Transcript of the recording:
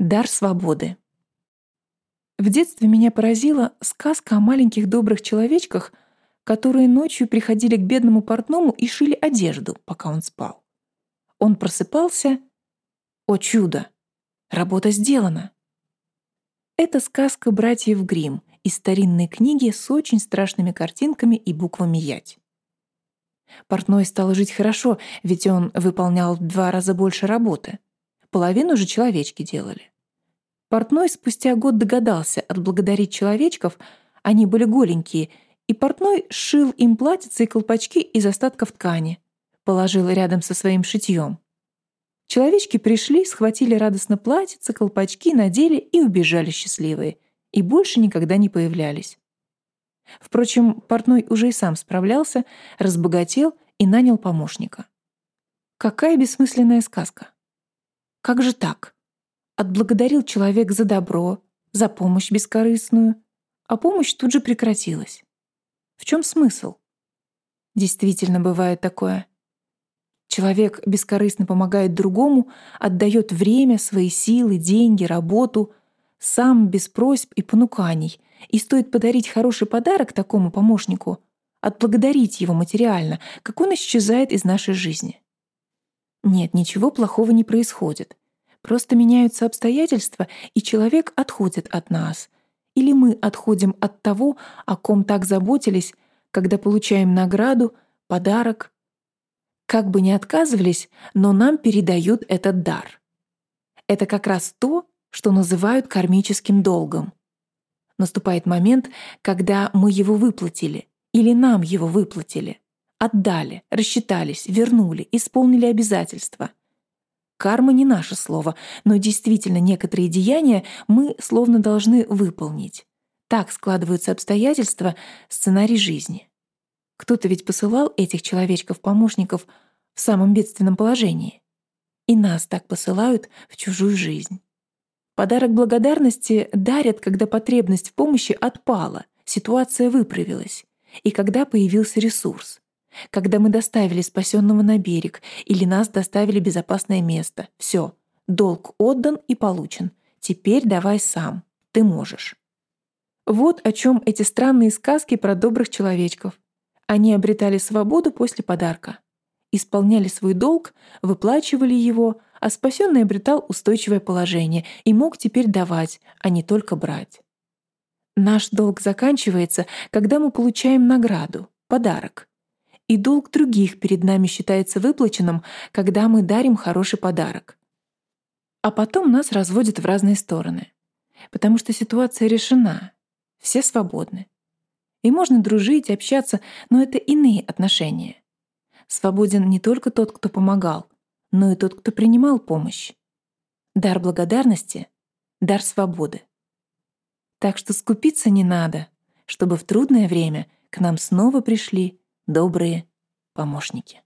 Дар свободы. В детстве меня поразила сказка о маленьких добрых человечках, которые ночью приходили к бедному портному и шили одежду, пока он спал. Он просыпался. О чудо! Работа сделана. Это сказка братьев Гримм из старинной книги с очень страшными картинками и буквами «Ять». Портной стал жить хорошо, ведь он выполнял в два раза больше работы. Половину же человечки делали. Портной спустя год догадался отблагодарить человечков, они были голенькие, и портной сшил им платьицы и колпачки из остатков ткани, положил рядом со своим шитьем. Человечки пришли, схватили радостно платьица, колпачки, надели и убежали счастливые, и больше никогда не появлялись. Впрочем, портной уже и сам справлялся, разбогател и нанял помощника. Какая бессмысленная сказка. Как же так? Отблагодарил человек за добро, за помощь бескорыстную, а помощь тут же прекратилась. В чем смысл? Действительно бывает такое. Человек бескорыстно помогает другому, отдает время, свои силы, деньги, работу, сам без просьб и понуканий. И стоит подарить хороший подарок такому помощнику, отблагодарить его материально, как он исчезает из нашей жизни. Нет, ничего плохого не происходит. Просто меняются обстоятельства, и человек отходит от нас. Или мы отходим от того, о ком так заботились, когда получаем награду, подарок. Как бы ни отказывались, но нам передают этот дар. Это как раз то, что называют кармическим долгом. Наступает момент, когда мы его выплатили, или нам его выплатили, отдали, рассчитались, вернули, исполнили обязательства — Карма не наше слово, но действительно некоторые деяния мы словно должны выполнить. Так складываются обстоятельства, сценарий жизни. Кто-то ведь посылал этих человечков-помощников в самом бедственном положении. И нас так посылают в чужую жизнь. Подарок благодарности дарят, когда потребность в помощи отпала, ситуация выправилась, и когда появился ресурс. Когда мы доставили спасенного на берег или нас доставили в безопасное место. Все, долг отдан и получен. Теперь давай сам. Ты можешь. Вот о чем эти странные сказки про добрых человечков. Они обретали свободу после подарка. Исполняли свой долг, выплачивали его, а спасенный обретал устойчивое положение и мог теперь давать, а не только брать. Наш долг заканчивается, когда мы получаем награду, подарок и долг других перед нами считается выплаченным, когда мы дарим хороший подарок. А потом нас разводят в разные стороны, потому что ситуация решена, все свободны. И можно дружить, общаться, но это иные отношения. Свободен не только тот, кто помогал, но и тот, кто принимал помощь. Дар благодарности — дар свободы. Так что скупиться не надо, чтобы в трудное время к нам снова пришли добрые помощники.